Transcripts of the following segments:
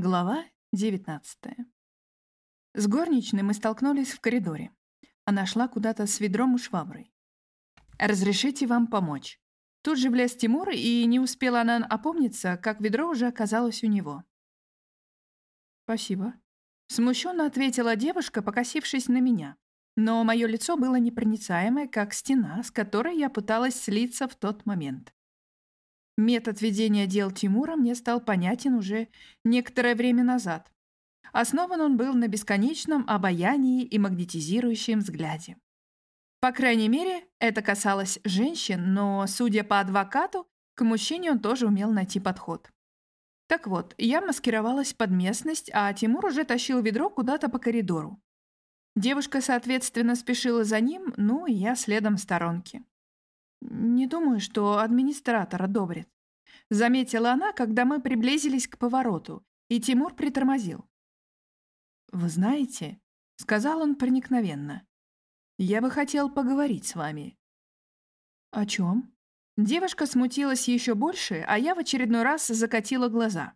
Глава 19 С горничной мы столкнулись в коридоре. Она шла куда-то с ведром и шваброй. «Разрешите вам помочь?» Тут же влез Тимур, и не успела она опомниться, как ведро уже оказалось у него. «Спасибо», — смущенно ответила девушка, покосившись на меня. Но мое лицо было непроницаемое, как стена, с которой я пыталась слиться в тот момент. Метод ведения дел Тимура мне стал понятен уже некоторое время назад. Основан он был на бесконечном обаянии и магнетизирующем взгляде. По крайней мере, это касалось женщин, но, судя по адвокату, к мужчине он тоже умел найти подход. Так вот, я маскировалась под местность, а Тимур уже тащил ведро куда-то по коридору. Девушка, соответственно, спешила за ним, ну и я следом в сторонке. «Не думаю, что администратор одобрит», — заметила она, когда мы приблизились к повороту, и Тимур притормозил. «Вы знаете», — сказал он проникновенно, — «я бы хотел поговорить с вами». «О чем?» Девушка смутилась еще больше, а я в очередной раз закатила глаза.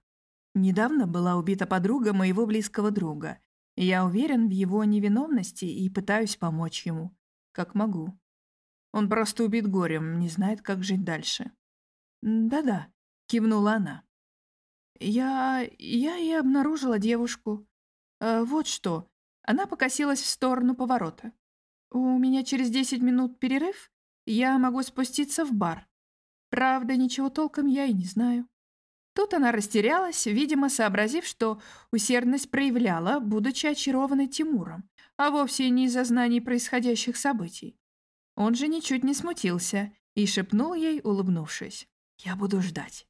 Недавно была убита подруга моего близкого друга. Я уверен в его невиновности и пытаюсь помочь ему, как могу. Он просто убит горем, не знает, как жить дальше. «Да-да», — кивнула она. «Я... я и обнаружила девушку. Э, вот что». Она покосилась в сторону поворота. «У меня через десять минут перерыв. Я могу спуститься в бар. Правда, ничего толком я и не знаю». Тут она растерялась, видимо, сообразив, что усердность проявляла, будучи очарованной Тимуром, а вовсе не из-за знаний происходящих событий. Он же ничуть не смутился и шепнул ей, улыбнувшись. «Я буду ждать».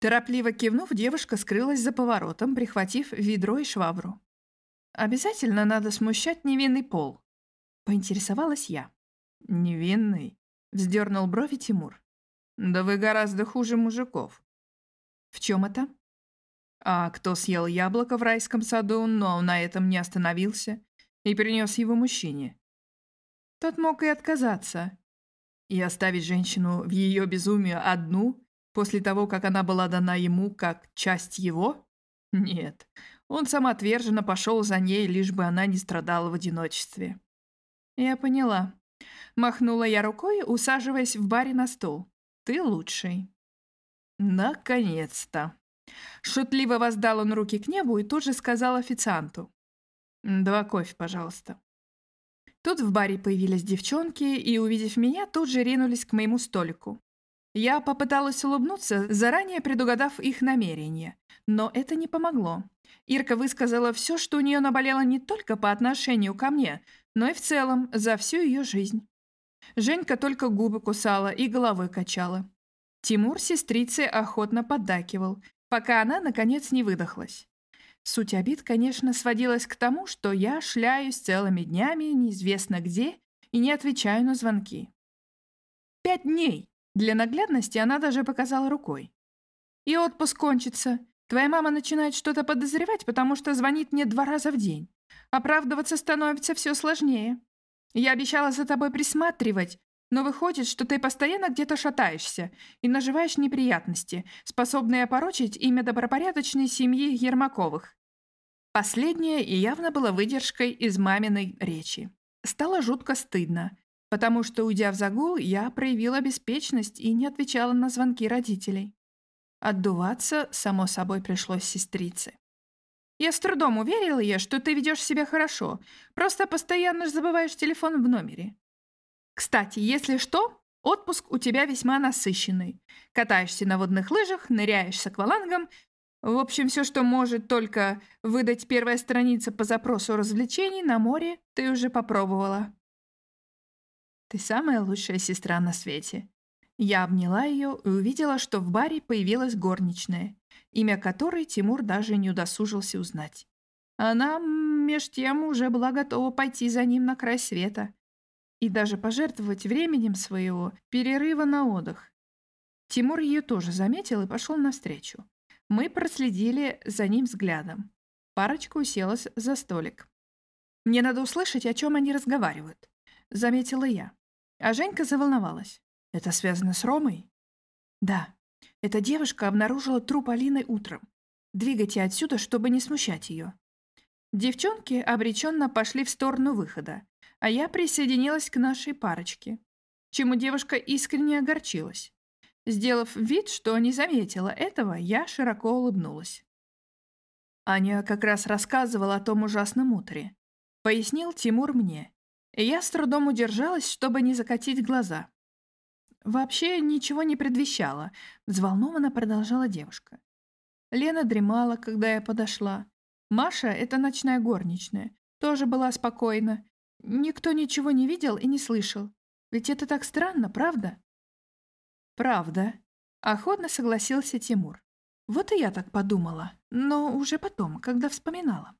Торопливо кивнув, девушка скрылась за поворотом, прихватив ведро и швабру. «Обязательно надо смущать невинный пол», — поинтересовалась я. «Невинный?» — вздернул брови Тимур. «Да вы гораздо хуже мужиков». «В чем это?» «А кто съел яблоко в райском саду, но на этом не остановился и принес его мужчине? Тот мог и отказаться. И оставить женщину в ее безумии одну, после того, как она была дана ему как часть его? Нет, он самоотверженно пошел за ней, лишь бы она не страдала в одиночестве. Я поняла. Махнула я рукой, усаживаясь в баре на стол. Ты лучший. Наконец-то. Шутливо воздал он руки к небу и тут же сказал официанту. «Два кофе, пожалуйста». Тут в баре появились девчонки и, увидев меня, тут же ринулись к моему столику. Я попыталась улыбнуться, заранее предугадав их намерения, но это не помогло. Ирка высказала все, что у нее наболело не только по отношению ко мне, но и в целом за всю ее жизнь. Женька только губы кусала и головой качала. Тимур сестрице охотно поддакивал, пока она, наконец, не выдохлась. Суть обид, конечно, сводилась к тому, что я шляюсь целыми днями неизвестно где и не отвечаю на звонки. Пять дней. Для наглядности она даже показала рукой. И отпуск кончится. Твоя мама начинает что-то подозревать, потому что звонит мне два раза в день. Оправдываться становится все сложнее. Я обещала за тобой присматривать, но выходит, что ты постоянно где-то шатаешься и наживаешь неприятности, способные опорочить имя добропорядочной семьи Ермаковых. Последнее и явно было выдержкой из маминой речи. Стало жутко стыдно, потому что, уйдя в загул, я проявила беспечность и не отвечала на звонки родителей. Отдуваться, само собой, пришлось сестрице. Я с трудом уверила ей, что ты ведешь себя хорошо, просто постоянно забываешь телефон в номере. Кстати, если что, отпуск у тебя весьма насыщенный. Катаешься на водных лыжах, ныряешь с аквалангом в общем, все, что может только выдать первая страница по запросу развлечений на море, ты уже попробовала. Ты самая лучшая сестра на свете. Я обняла ее и увидела, что в баре появилась горничная, имя которой Тимур даже не удосужился узнать. Она, меж тем, уже была готова пойти за ним на край света и даже пожертвовать временем своего перерыва на отдых. Тимур ее тоже заметил и пошел навстречу. Мы проследили за ним взглядом. Парочка уселась за столик. «Мне надо услышать, о чем они разговаривают», — заметила я. А Женька заволновалась. «Это связано с Ромой?» «Да. Эта девушка обнаружила труп Алины утром. Двигайте отсюда, чтобы не смущать ее». Девчонки обреченно пошли в сторону выхода, а я присоединилась к нашей парочке, чему девушка искренне огорчилась. Сделав вид, что не заметила этого, я широко улыбнулась. Аня как раз рассказывала о том ужасном утре. Пояснил Тимур мне. И я с трудом удержалась, чтобы не закатить глаза. Вообще ничего не предвещало, взволнованно продолжала девушка. Лена дремала, когда я подошла. Маша, это ночная горничная, тоже была спокойна. Никто ничего не видел и не слышал. Ведь это так странно, правда? Правда. Охотно согласился Тимур. Вот и я так подумала, но уже потом, когда вспоминала.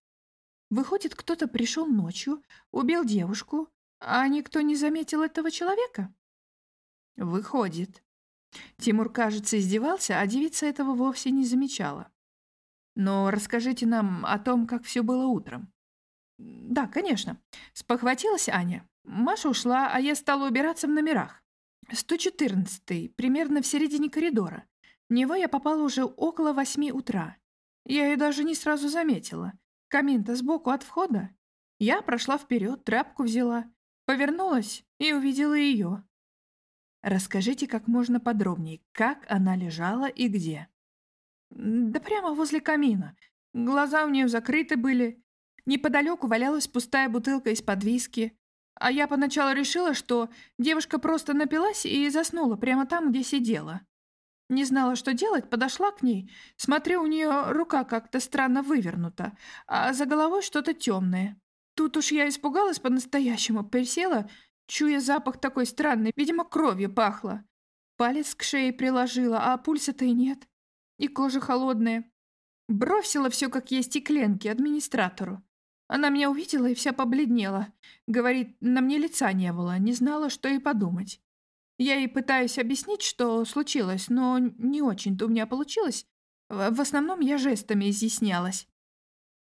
Выходит, кто-то пришел ночью, убил девушку, а никто не заметил этого человека? Выходит. Тимур, кажется, издевался, а девица этого вовсе не замечала. Но расскажите нам о том, как все было утром. Да, конечно. Спохватилась Аня. Маша ушла, а я стала убираться в номерах. 114 примерно в середине коридора. В него я попала уже около восьми утра. Я ее даже не сразу заметила. Камин-то сбоку от входа. Я прошла вперед, тряпку взяла, повернулась и увидела ее. Расскажите как можно подробнее, как она лежала и где. Да прямо возле камина. Глаза у нее закрыты были. Неподалеку валялась пустая бутылка из-под виски. А я поначалу решила, что девушка просто напилась и заснула прямо там, где сидела. Не знала, что делать, подошла к ней. Смотрю, у нее рука как-то странно вывернута, а за головой что-то темное. Тут уж я испугалась по-настоящему, присела, чуя запах такой странный, видимо, кровью пахло. Палец к шее приложила, а пульса-то и нет. И кожа холодная. Бросила все, как есть, и кленки администратору. Она меня увидела и вся побледнела. Говорит, на мне лица не было, не знала, что и подумать. Я ей пытаюсь объяснить, что случилось, но не очень-то у меня получилось. В основном я жестами изъяснялась.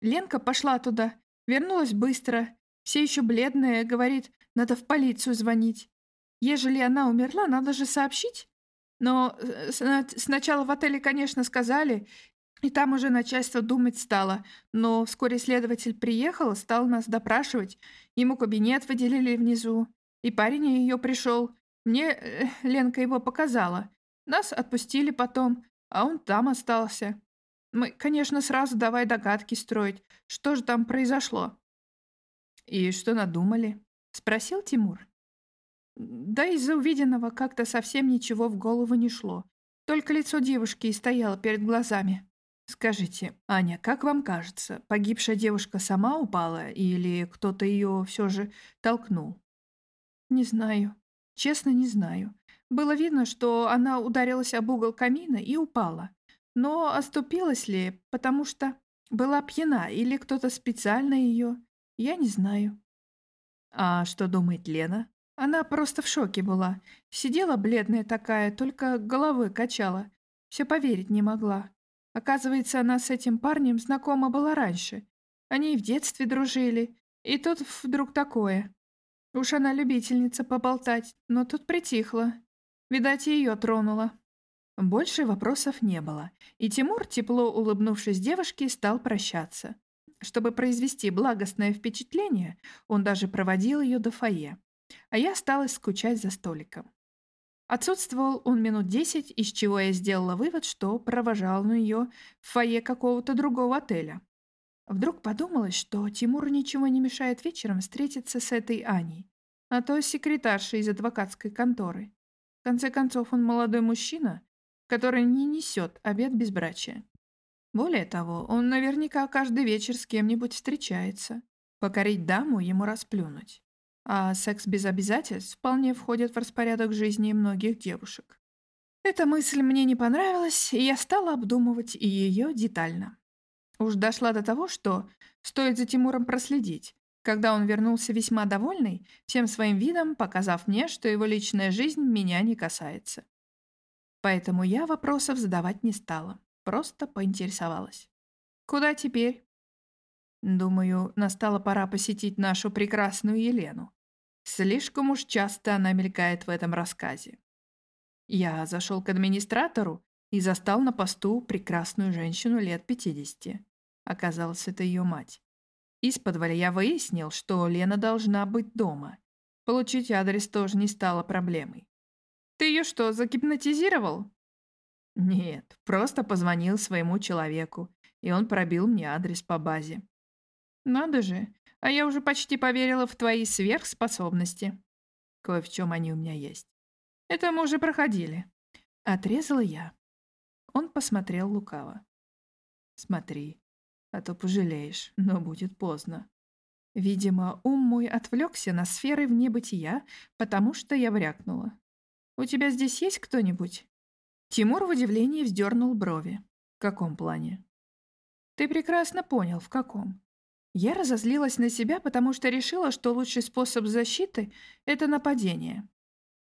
Ленка пошла туда, вернулась быстро, все еще бледная, говорит, надо в полицию звонить. Ежели она умерла, надо же сообщить. Но э, сначала в отеле, конечно, сказали, и там уже начальство думать стало, но вскоре следователь приехал, стал нас допрашивать. Ему кабинет выделили внизу, и парень ее пришел. Мне э, Ленка его показала. Нас отпустили потом, а он там остался. Мы, конечно, сразу давай догадки строить, что же там произошло. «И что надумали?» — спросил Тимур. Да из-за увиденного как-то совсем ничего в голову не шло. Только лицо девушки и стояло перед глазами. «Скажите, Аня, как вам кажется, погибшая девушка сама упала или кто-то ее все же толкнул?» «Не знаю. Честно, не знаю. Было видно, что она ударилась об угол камина и упала. Но оступилась ли, потому что была пьяна или кто-то специально ее, я не знаю». «А что думает Лена?» Она просто в шоке была. Сидела бледная такая, только головой качала. Все поверить не могла. Оказывается, она с этим парнем знакома была раньше. Они и в детстве дружили. И тут вдруг такое. Уж она любительница поболтать, но тут притихла. Видать, ее тронуло. Больше вопросов не было, и Тимур, тепло улыбнувшись девушке, стал прощаться. Чтобы произвести благостное впечатление, он даже проводил ее до фойе. А я осталась скучать за столиком. Отсутствовал он минут десять, из чего я сделала вывод, что провожал на ее в фойе какого-то другого отеля. Вдруг подумалось, что Тимуру ничего не мешает вечером встретиться с этой Аней, а то секретаршей из адвокатской конторы. В конце концов, он молодой мужчина, который не несет обед безбрачия. Более того, он наверняка каждый вечер с кем-нибудь встречается. Покорить даму ему расплюнуть а секс без обязательств вполне входит в распорядок жизни многих девушек. Эта мысль мне не понравилась, и я стала обдумывать ее детально. Уж дошла до того, что стоит за Тимуром проследить, когда он вернулся весьма довольный, всем своим видом показав мне, что его личная жизнь меня не касается. Поэтому я вопросов задавать не стала, просто поинтересовалась. «Куда теперь?» Думаю, настала пора посетить нашу прекрасную Елену. Слишком уж часто она мелькает в этом рассказе. Я зашел к администратору, и застал на посту прекрасную женщину лет 50. Оказалось, это ее мать. Из подваля я выяснил, что Лена должна быть дома. Получить адрес тоже не стало проблемой. «Ты ее что, загипнотизировал?» «Нет, просто позвонил своему человеку, и он пробил мне адрес по базе». «Надо же, а я уже почти поверила в твои сверхспособности. Кое в чем они у меня есть. Это мы уже проходили. Отрезала я. Он посмотрел лукаво. Смотри, а то пожалеешь, но будет поздно. Видимо, ум мой отвлекся на сферы в небытия, потому что я врякнула. «У тебя здесь есть кто-нибудь?» Тимур в удивлении вздернул брови. «В каком плане?» «Ты прекрасно понял, в каком. Я разозлилась на себя, потому что решила, что лучший способ защиты — это нападение.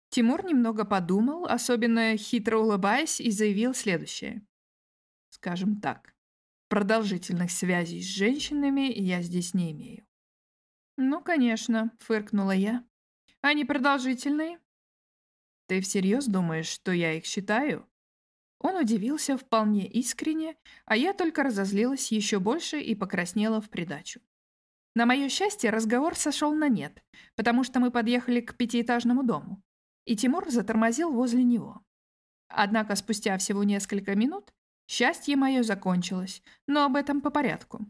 Тимур немного подумал, особенно хитро улыбаясь, и заявил следующее. Скажем так, продолжительных связей с женщинами я здесь не имею. «Ну, конечно», — фыркнула я. «Они продолжительные?» «Ты всерьез думаешь, что я их считаю?» Он удивился вполне искренне, а я только разозлилась еще больше и покраснела в придачу. На мое счастье, разговор сошел на нет, потому что мы подъехали к пятиэтажному дому, и Тимур затормозил возле него. Однако спустя всего несколько минут счастье мое закончилось, но об этом по порядку.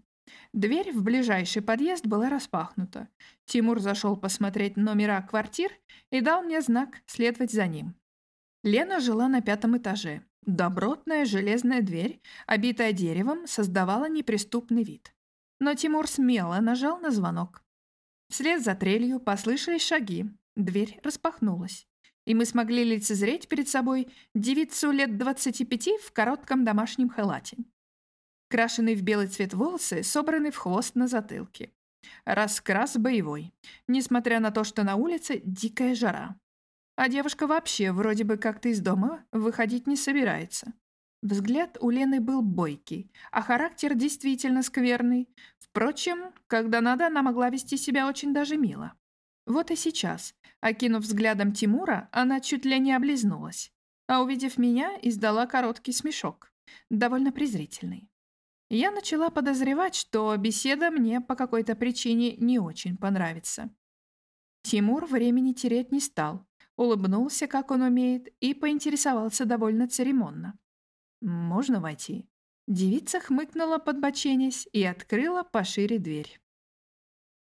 Дверь в ближайший подъезд была распахнута. Тимур зашел посмотреть номера квартир и дал мне знак следовать за ним. Лена жила на пятом этаже. Добротная железная дверь, обитая деревом, создавала неприступный вид. Но Тимур смело нажал на звонок. Вслед за трелью послышались шаги, дверь распахнулась, и мы смогли лицезреть перед собой девицу лет 25 в коротком домашнем халате. Крашеный в белый цвет волосы, собраны в хвост на затылке. Раскрас боевой, несмотря на то, что на улице дикая жара. А девушка вообще вроде бы как-то из дома выходить не собирается. Взгляд у Лены был бойкий, а характер действительно скверный. Впрочем, когда надо, она могла вести себя очень даже мило. Вот и сейчас, окинув взглядом Тимура, она чуть ли не облизнулась, а увидев меня, издала короткий смешок, довольно презрительный. Я начала подозревать, что беседа мне по какой-то причине не очень понравится. Тимур времени терять не стал, улыбнулся, как он умеет, и поинтересовался довольно церемонно. «Можно войти?» Девица хмыкнула, подбоченясь, и открыла пошире дверь.